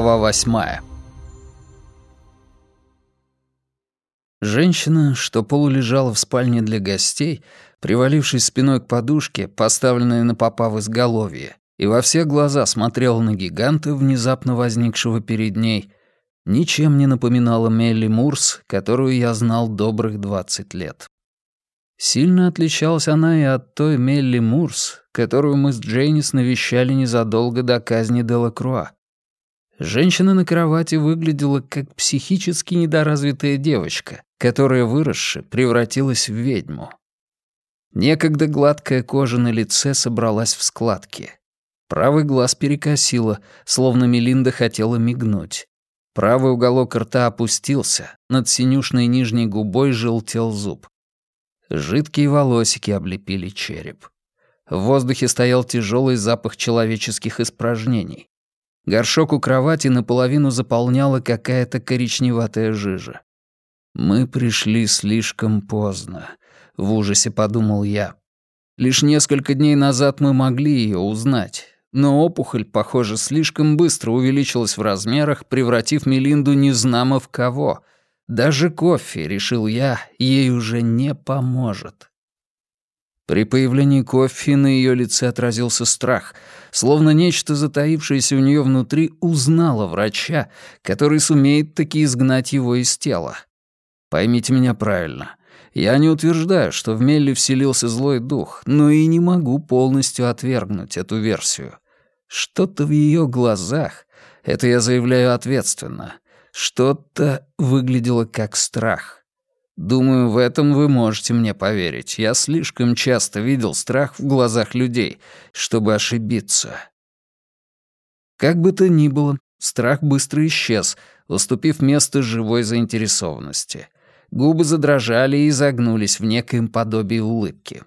Глава восьмая. Женщина, что полулежала в спальне для гостей, привалившись спиной к подушке, поставленной на попа в изголовье, и во все глаза смотрела на гиганта, внезапно возникшего перед ней, ничем не напоминала Мелли Мурс, которую я знал добрых двадцать лет. Сильно отличалась она и от той Мелли Мурс, которую мы с Джейнис навещали незадолго до казни Делакруа. Женщина на кровати выглядела как психически недоразвитая девочка, которая, выросши, превратилась в ведьму. Некогда гладкая кожа на лице собралась в складки. Правый глаз перекосило, словно Мелинда хотела мигнуть. Правый уголок рта опустился, над синюшной нижней губой желтел зуб. Жидкие волосики облепили череп. В воздухе стоял тяжелый запах человеческих испражнений. Горшок у кровати наполовину заполняла какая-то коричневатая жижа. «Мы пришли слишком поздно», — в ужасе подумал я. Лишь несколько дней назад мы могли ее узнать, но опухоль, похоже, слишком быстро увеличилась в размерах, превратив Мелинду незнамо в кого — даже кофе, решил я, ей уже не поможет. При появлении кофе на ее лице отразился страх, словно нечто, затаившееся у нее внутри, узнало врача, который сумеет таки изгнать его из тела. Поймите меня правильно. Я не утверждаю, что в Мелли вселился злой дух, но и не могу полностью отвергнуть эту версию. Что-то в ее глазах, это я заявляю ответственно, что-то выглядело как страх. Думаю, в этом вы можете мне поверить. Я слишком часто видел страх в глазах людей, чтобы ошибиться. Как бы то ни было, страх быстро исчез, уступив место живой заинтересованности. Губы задрожали и загнулись в некоем подобии улыбки.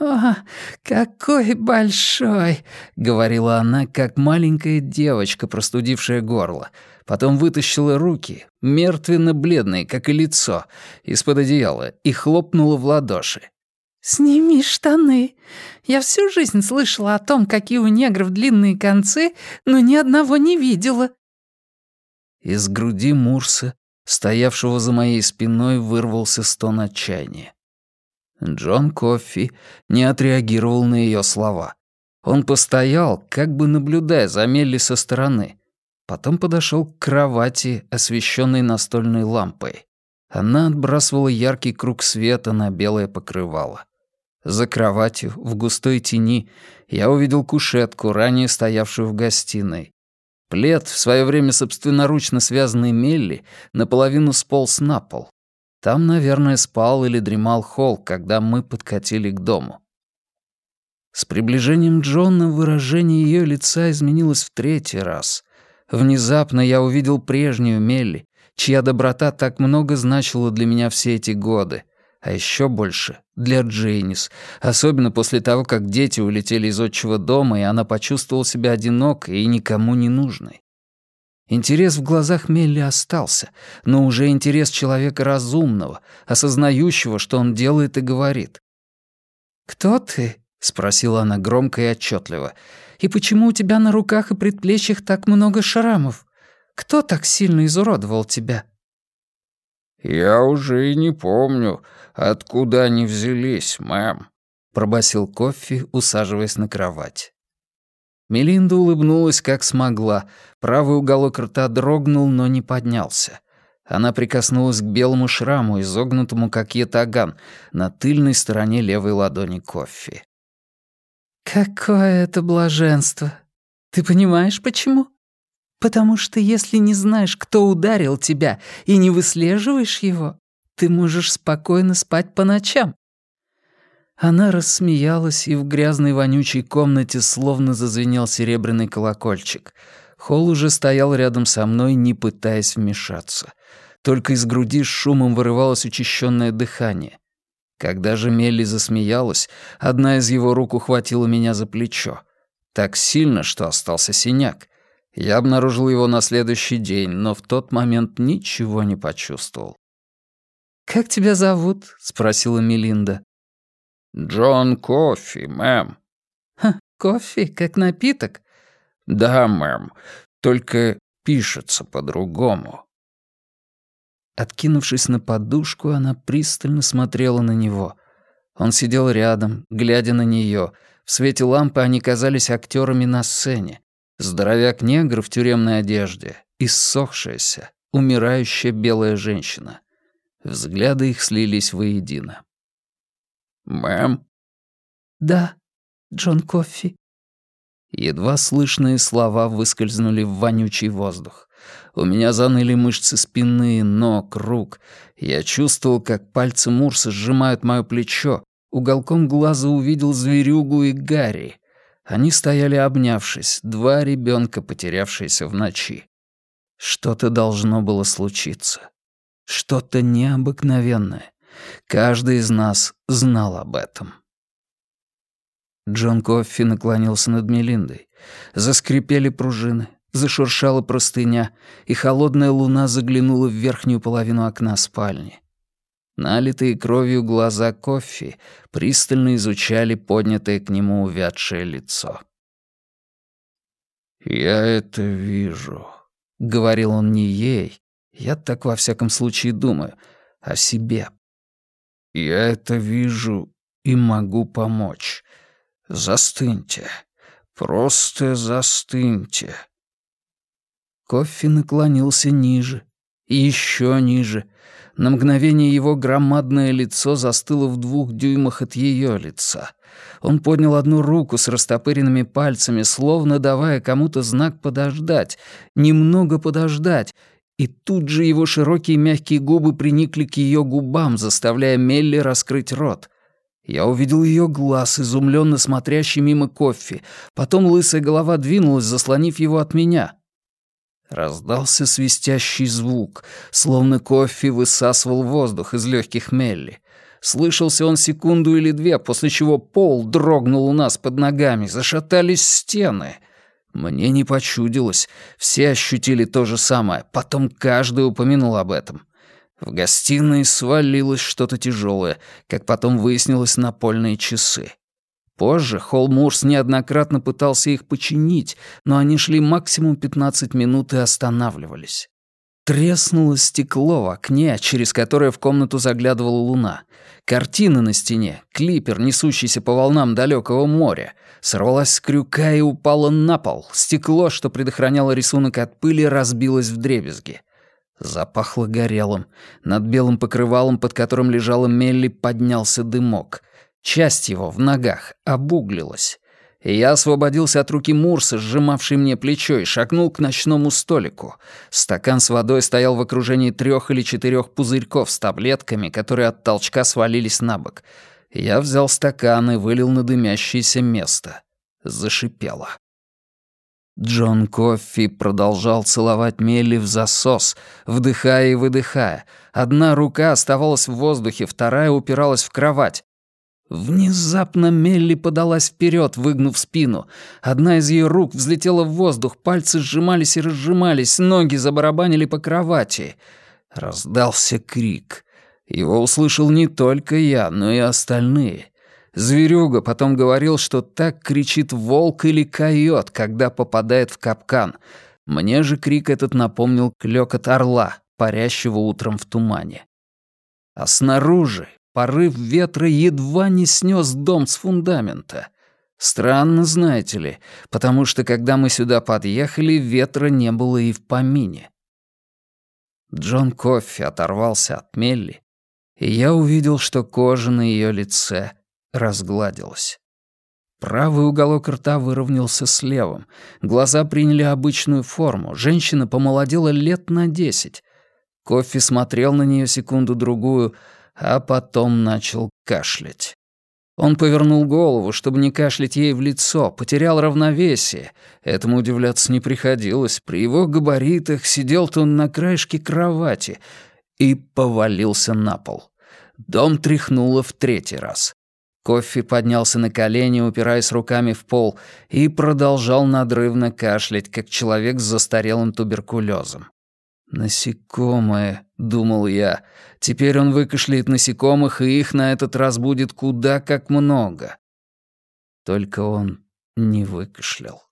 «О, какой большой!» — говорила она, как маленькая девочка, простудившая горло. Потом вытащила руки, мертвенно-бледные, как и лицо, из-под одеяла и хлопнула в ладоши. «Сними штаны. Я всю жизнь слышала о том, какие у негров длинные концы, но ни одного не видела». Из груди Мурса, стоявшего за моей спиной, вырвался стон отчаяния. Джон Коффи не отреагировал на ее слова. Он постоял, как бы наблюдая за Мелли со стороны. Потом подошел к кровати, освещенной настольной лампой. Она отбрасывала яркий круг света на белое покрывало. За кроватью, в густой тени, я увидел кушетку, ранее стоявшую в гостиной. Плед, в свое время собственноручно связанный Мелли, наполовину сполз на пол. Там, наверное, спал или дремал Холл, когда мы подкатили к дому. С приближением Джона выражение ее лица изменилось в третий раз. Внезапно я увидел прежнюю Мелли, чья доброта так много значила для меня все эти годы, а еще больше для Джейнис, особенно после того, как дети улетели из отчего дома, и она почувствовала себя одинокой и никому не нужной. Интерес в глазах Мелли остался, но уже интерес человека разумного, осознающего, что он делает и говорит. «Кто ты?» — спросила она громко и отчетливо. «И почему у тебя на руках и предплечьях так много шрамов? Кто так сильно изуродовал тебя?» «Я уже и не помню, откуда они взялись, мэм», — пробасил Кофи, усаживаясь на кровать. Мелинда улыбнулась, как смогла. Правый уголок рта дрогнул, но не поднялся. Она прикоснулась к белому шраму, изогнутому, как ятаган, на тыльной стороне левой ладони кофе. «Какое это блаженство! Ты понимаешь, почему? Потому что если не знаешь, кто ударил тебя, и не выслеживаешь его, ты можешь спокойно спать по ночам. Она рассмеялась, и в грязной вонючей комнате словно зазвенел серебряный колокольчик. Холл уже стоял рядом со мной, не пытаясь вмешаться. Только из груди с шумом вырывалось учащенное дыхание. Когда же Мелли засмеялась, одна из его рук ухватила меня за плечо. Так сильно, что остался синяк. Я обнаружил его на следующий день, но в тот момент ничего не почувствовал. «Как тебя зовут?» — спросила Мелинда. «Джон Кофи, мэм». Ха, кофе, как напиток? «Да, мэм. Только пишется по-другому». Откинувшись на подушку, она пристально смотрела на него. Он сидел рядом, глядя на нее. В свете лампы они казались актерами на сцене. Здоровяк-негр в тюремной одежде, иссохшаяся, умирающая белая женщина. Взгляды их слились воедино. «Мэм?» «Да, Джон Коффи». Едва слышные слова выскользнули в вонючий воздух. У меня заныли мышцы спины, ног, рук. Я чувствовал, как пальцы Мурса сжимают мое плечо. Уголком глаза увидел зверюгу и Гарри. Они стояли обнявшись, два ребенка, потерявшиеся в ночи. Что-то должно было случиться. Что-то необыкновенное. Каждый из нас знал об этом. Джон Коффи наклонился над Мелиндой. Заскрипели пружины, зашуршала простыня, и холодная луна заглянула в верхнюю половину окна спальни. Налитые кровью глаза Коффи пристально изучали поднятое к нему увядшее лицо. «Я это вижу», — говорил он не ей, я так во всяком случае думаю, о себе. «Я это вижу и могу помочь. Застыньте, просто застыньте». Кофе наклонился ниже, еще ниже. На мгновение его громадное лицо застыло в двух дюймах от ее лица. Он поднял одну руку с растопыренными пальцами, словно давая кому-то знак подождать, немного подождать, и тут же его широкие мягкие губы приникли к ее губам, заставляя Мелли раскрыть рот. Я увидел ее глаз, изумленно смотрящий мимо кофе. Потом лысая голова двинулась, заслонив его от меня. Раздался свистящий звук, словно кофе высасывал воздух из легких Мелли. Слышался он секунду или две, после чего пол дрогнул у нас под ногами, зашатались стены. Мне не почудилось, все ощутили то же самое, потом каждый упомянул об этом. В гостиной свалилось что-то тяжелое, как потом выяснилось напольные часы. Позже Холмурс неоднократно пытался их починить, но они шли максимум 15 минут и останавливались. Треснуло стекло в окне, через которое в комнату заглядывала луна. Картина на стене, клипер, несущийся по волнам далекого моря, сорвалась с крюка и упала на пол. Стекло, что предохраняло рисунок от пыли, разбилось в дребезги. Запахло горелым. Над белым покрывалом, под которым лежала Мелли, поднялся дымок — Часть его в ногах обуглилась. Я освободился от руки Мурса, сжимавшей мне плечо, и шагнул к ночному столику. Стакан с водой стоял в окружении трех или четырех пузырьков с таблетками, которые от толчка свалились на бок. Я взял стакан и вылил на дымящееся место. Зашипело. Джон Коффи продолжал целовать Мелли в засос, вдыхая и выдыхая. Одна рука оставалась в воздухе, вторая упиралась в кровать. Внезапно Мелли подалась вперед, выгнув спину. Одна из ее рук взлетела в воздух, пальцы сжимались и разжимались, ноги забарабанили по кровати. Раздался крик. Его услышал не только я, но и остальные. Зверюга потом говорил, что так кричит волк или койот, когда попадает в капкан. Мне же крик этот напомнил клёкот орла, парящего утром в тумане. А снаружи, Порыв ветра едва не снес дом с фундамента. Странно, знаете ли, потому что когда мы сюда подъехали, ветра не было и в помине. Джон Коффи оторвался от Мелли, и я увидел, что кожа на ее лице разгладилась. Правый уголок рта выровнялся с левым, глаза приняли обычную форму, женщина помолодела лет на десять. Коффи смотрел на нее секунду-другую, а потом начал кашлять. Он повернул голову, чтобы не кашлять ей в лицо, потерял равновесие. Этому удивляться не приходилось. При его габаритах сидел-то он на краешке кровати и повалился на пол. Дом тряхнуло в третий раз. Кофе поднялся на колени, упираясь руками в пол, и продолжал надрывно кашлять, как человек с застарелым туберкулезом. «Насекомые», — думал я. «Теперь он выкашляет насекомых, и их на этот раз будет куда как много». Только он не выкашлял.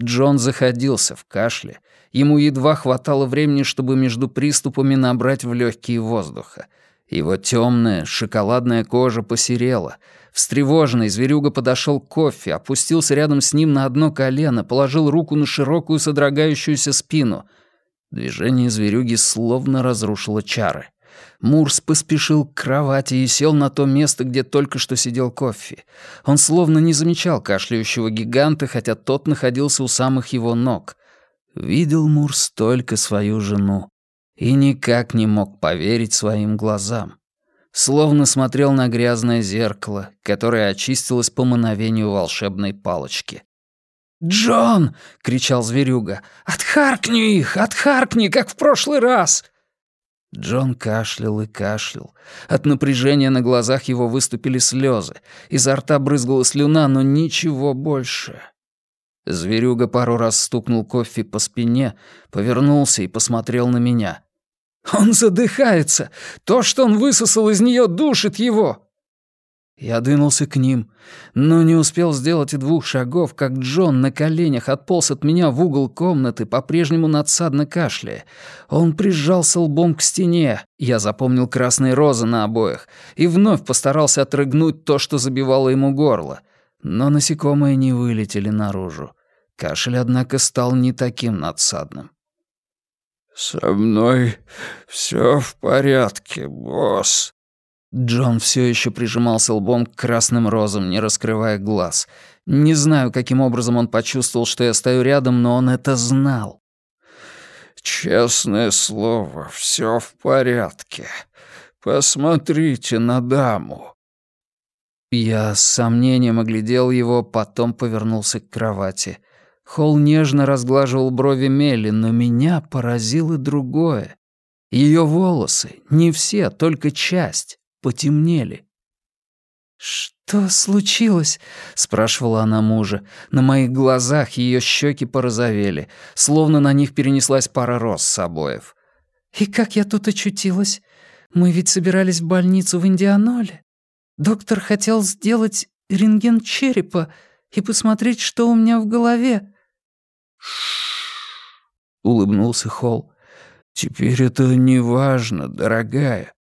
Джон заходился в кашле. Ему едва хватало времени, чтобы между приступами набрать в легкие воздуха. Его темная, шоколадная кожа посерела. Встревоженный зверюга подошел к кофе, опустился рядом с ним на одно колено, положил руку на широкую содрогающуюся спину. Движение зверюги словно разрушило чары. Мурс поспешил к кровати и сел на то место, где только что сидел кофе. Он словно не замечал кашляющего гиганта, хотя тот находился у самых его ног. Видел Мурс только свою жену и никак не мог поверить своим глазам. Словно смотрел на грязное зеркало, которое очистилось по мановению волшебной палочки. «Джон!» — кричал зверюга. «Отхаркни их! Отхаркни, как в прошлый раз!» Джон кашлял и кашлял. От напряжения на глазах его выступили слезы. Изо рта брызгала слюна, но ничего больше. Зверюга пару раз стукнул кофе по спине, повернулся и посмотрел на меня. «Он задыхается! То, что он высосал из нее, душит его!» Я двинулся к ним, но не успел сделать и двух шагов, как Джон на коленях отполз от меня в угол комнаты, по-прежнему надсадно кашляя. Он прижался лбом к стене, я запомнил красные розы на обоях, и вновь постарался отрыгнуть то, что забивало ему горло. Но насекомые не вылетели наружу. Кашель, однако, стал не таким надсадным. «Со мной все в порядке, босс», Джон все еще прижимался лбом к красным розам, не раскрывая глаз. Не знаю, каким образом он почувствовал, что я стою рядом, но он это знал. «Честное слово, все в порядке. Посмотрите на даму». Я с сомнением оглядел его, потом повернулся к кровати. Холл нежно разглаживал брови Мелли, но меня поразило другое. Ее волосы, не все, только часть потемнели. «Что случилось?» — спрашивала она мужа. На моих глазах ее щеки порозовели, словно на них перенеслась пара роз с обоев. «И как я тут очутилась? Мы ведь собирались в больницу в Индианоле. Доктор хотел сделать рентген черепа и посмотреть, что у меня в голове». улыбнулся Холл. «Теперь это не важно, дорогая.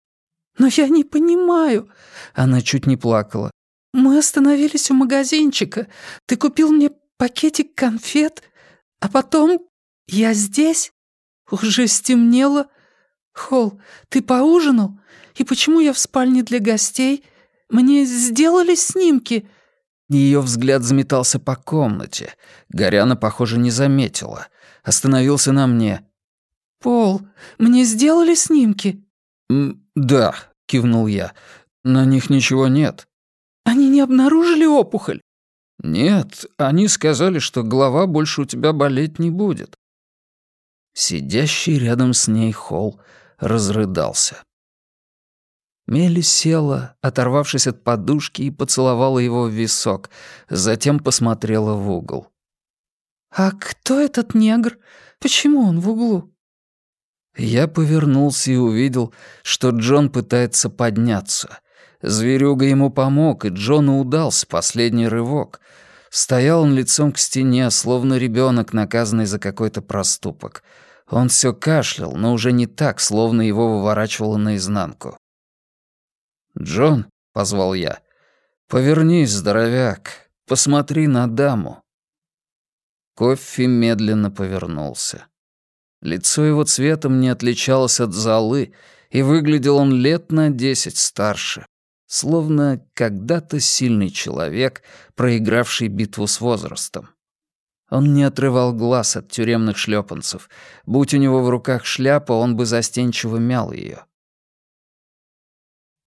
«Но я не понимаю...» Она чуть не плакала. «Мы остановились у магазинчика. Ты купил мне пакетик конфет, а потом я здесь? Уже стемнело. Холл, ты поужинал? И почему я в спальне для гостей? Мне сделали снимки?» Ее взгляд заметался по комнате. Горяна, похоже, не заметила. Остановился на мне. «Пол, мне сделали снимки?» «Да», — кивнул я. «На них ничего нет». «Они не обнаружили опухоль?» «Нет, они сказали, что голова больше у тебя болеть не будет». Сидящий рядом с ней Холл разрыдался. Мелли села, оторвавшись от подушки, и поцеловала его в висок, затем посмотрела в угол. «А кто этот негр? Почему он в углу?» Я повернулся и увидел, что Джон пытается подняться. Зверюга ему помог, и Джону удался последний рывок. Стоял он лицом к стене, словно ребенок, наказанный за какой-то проступок. Он все кашлял, но уже не так, словно его выворачивало наизнанку. «Джон», — позвал я, — «повернись, здоровяк, посмотри на даму». Кофе медленно повернулся. Лицо его цветом не отличалось от золы, и выглядел он лет на десять старше, словно когда-то сильный человек, проигравший битву с возрастом. Он не отрывал глаз от тюремных шлепанцев. Будь у него в руках шляпа, он бы застенчиво мял ее.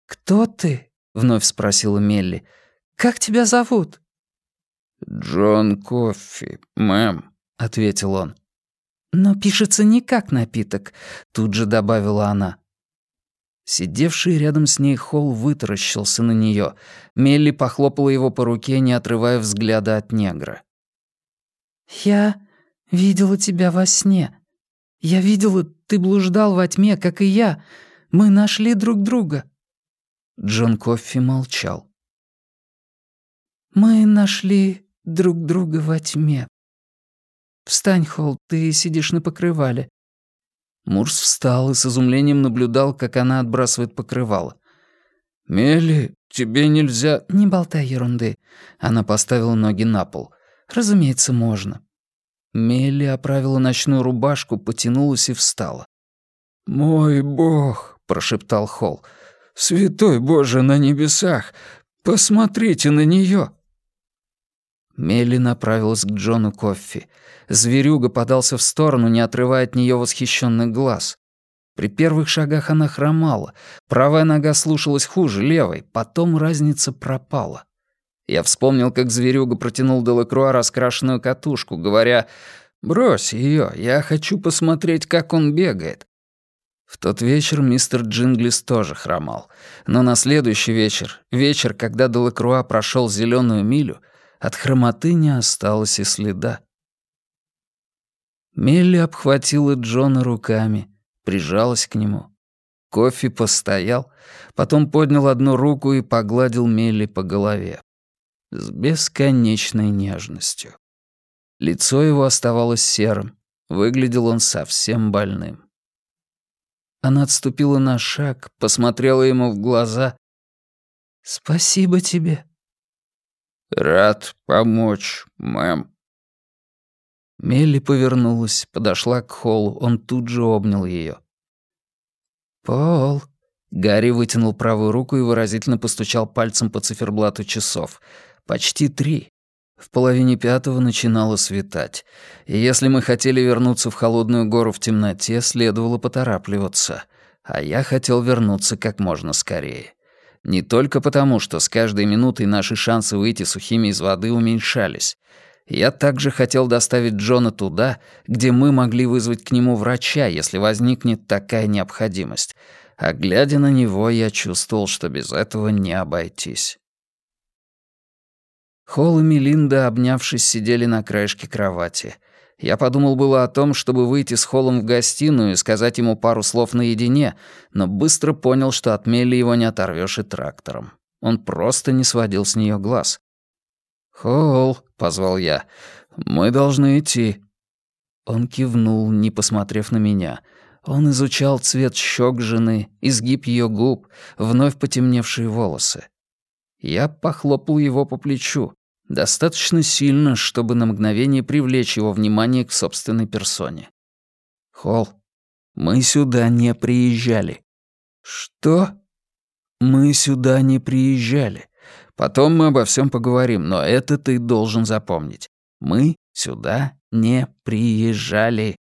«Кто ты?» — вновь спросила Мелли. «Как тебя зовут?» «Джон Коффи, мэм», — ответил он. «Но пишется не как напиток», — тут же добавила она. Сидевший рядом с ней Холл вытаращился на нее. Мелли похлопала его по руке, не отрывая взгляда от негра. «Я видела тебя во сне. Я видела, ты блуждал во тьме, как и я. Мы нашли друг друга». Джон Коффи молчал. «Мы нашли друг друга во тьме», «Встань, Холл, ты сидишь на покрывале». Мурс встал и с изумлением наблюдал, как она отбрасывает покрывало. «Мелли, тебе нельзя...» «Не болтай ерунды». Она поставила ноги на пол. «Разумеется, можно». Мелли оправила ночную рубашку, потянулась и встала. «Мой бог!» — прошептал Холл. «Святой Боже на небесах! Посмотрите на нее!» Мелли направилась к Джону Коффи. Зверюга подался в сторону, не отрывая от нее восхищенных глаз. При первых шагах она хромала. Правая нога слушалась хуже левой, потом разница пропала. Я вспомнил, как зверюга протянул Делакруа раскрашенную катушку, говоря «Брось ее, я хочу посмотреть, как он бегает». В тот вечер мистер Джинглис тоже хромал. Но на следующий вечер, вечер, когда Делакруа прошел зеленую милю, от хромоты не осталось и следа. Мелли обхватила Джона руками, прижалась к нему. Кофе постоял, потом поднял одну руку и погладил Мелли по голове. С бесконечной нежностью. Лицо его оставалось серым, выглядел он совсем больным. Она отступила на шаг, посмотрела ему в глаза. «Спасибо тебе». «Рад помочь, мэм». Мелли повернулась, подошла к Холлу, он тут же обнял ее. «Пол». Гарри вытянул правую руку и выразительно постучал пальцем по циферблату часов. «Почти три. В половине пятого начинало светать, и если мы хотели вернуться в холодную гору в темноте, следовало поторапливаться, а я хотел вернуться как можно скорее. Не только потому, что с каждой минутой наши шансы выйти сухими из воды уменьшались. Я также хотел доставить Джона туда, где мы могли вызвать к нему врача, если возникнет такая необходимость. А глядя на него, я чувствовал, что без этого не обойтись. Холл и Мелинда, обнявшись, сидели на краешке кровати. Я подумал было о том, чтобы выйти с Холлом в гостиную и сказать ему пару слов наедине, но быстро понял, что от Мелли его не оторвешь и трактором. Он просто не сводил с нее глаз. «Холл», — позвал я, — «мы должны идти». Он кивнул, не посмотрев на меня. Он изучал цвет щек жены, изгиб ее губ, вновь потемневшие волосы. Я похлопал его по плечу, достаточно сильно, чтобы на мгновение привлечь его внимание к собственной персоне. «Холл, мы сюда не приезжали». «Что?» «Мы сюда не приезжали. Потом мы обо всем поговорим, но это ты должен запомнить. Мы сюда не приезжали».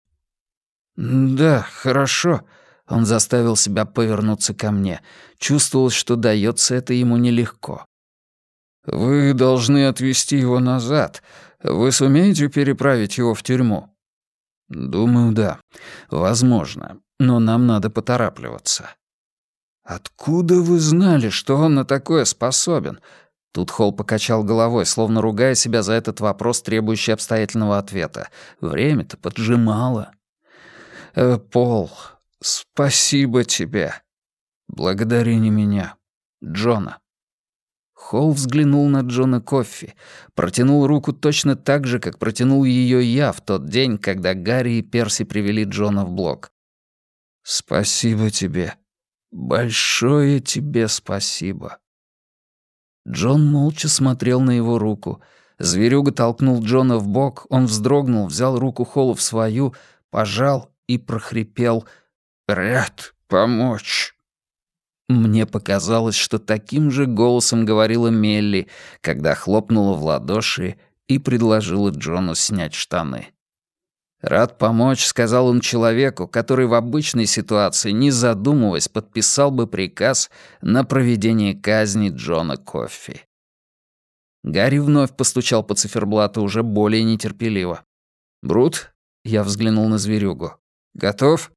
«Да, хорошо», он заставил себя повернуться ко мне. Чувствовал, что дается это ему нелегко. «Вы должны отвезти его назад. Вы сумеете переправить его в тюрьму?» «Думаю, да. Возможно. Но нам надо поторапливаться». «Откуда вы знали, что он на такое способен?» Тут Холл покачал головой, словно ругая себя за этот вопрос, требующий обстоятельного ответа. Время-то поджимало. «Э, «Пол, спасибо тебе. Благодари не меня. Джона». Холл взглянул на Джона Коффи, протянул руку точно так же, как протянул ее я в тот день, когда Гарри и Перси привели Джона в блок. «Спасибо тебе. Большое тебе спасибо». Джон молча смотрел на его руку. Зверюга толкнул Джона в бок, он вздрогнул, взял руку Холла в свою, пожал и прохрипел «Ряд помочь». Мне показалось, что таким же голосом говорила Мелли, когда хлопнула в ладоши и предложила Джону снять штаны. «Рад помочь», — сказал он человеку, который в обычной ситуации, не задумываясь, подписал бы приказ на проведение казни Джона Коффи. Гарри вновь постучал по циферблату уже более нетерпеливо. «Брут?» — я взглянул на зверюгу. «Готов?»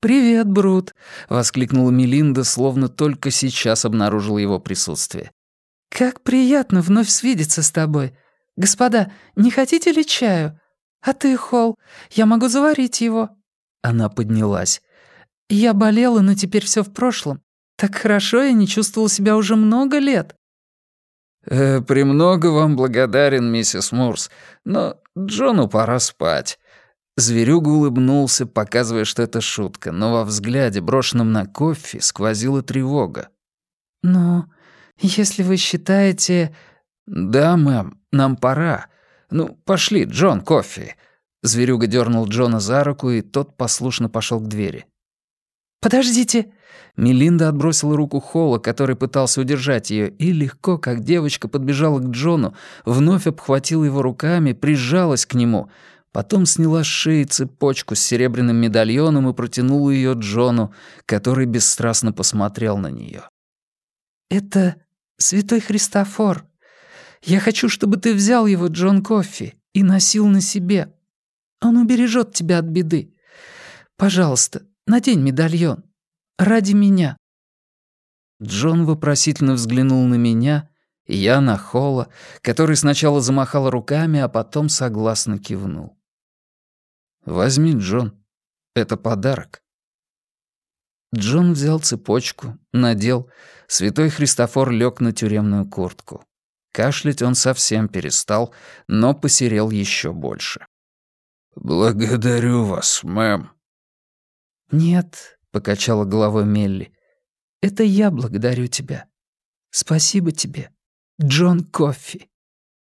«Привет, Брут!» — воскликнула Мелинда, словно только сейчас обнаружила его присутствие. «Как приятно вновь свидеться с тобой. Господа, не хотите ли чаю? А ты, Холл, я могу заварить его». Она поднялась. «Я болела, но теперь все в прошлом. Так хорошо я не чувствовала себя уже много лет». Э, «Премного вам благодарен, миссис Мурс, но Джону пора спать». Зверюга улыбнулся, показывая, что это шутка, но во взгляде, брошенном на кофе, сквозила тревога. «Ну, если вы считаете...» «Да, мэм, нам пора. Ну, пошли, Джон, кофе». Зверюга дернул Джона за руку, и тот послушно пошел к двери. «Подождите!» Мелинда отбросила руку Холла, который пытался удержать ее, и легко, как девочка, подбежала к Джону, вновь обхватила его руками, прижалась к нему. Потом сняла с шеи цепочку с серебряным медальоном и протянула ее Джону, который бесстрастно посмотрел на нее. «Это святой Христофор. Я хочу, чтобы ты взял его, Джон Кофи, и носил на себе. Он убережет тебя от беды. Пожалуйста, надень медальон. Ради меня». Джон вопросительно взглянул на меня, и я на Холла, который сначала замахал руками, а потом согласно кивнул. «Возьми, Джон. Это подарок». Джон взял цепочку, надел. Святой Христофор лег на тюремную куртку. Кашлять он совсем перестал, но посерел еще больше. «Благодарю вас, мэм». «Нет», — покачала головой Мелли. «Это я благодарю тебя. Спасибо тебе, Джон Коффи».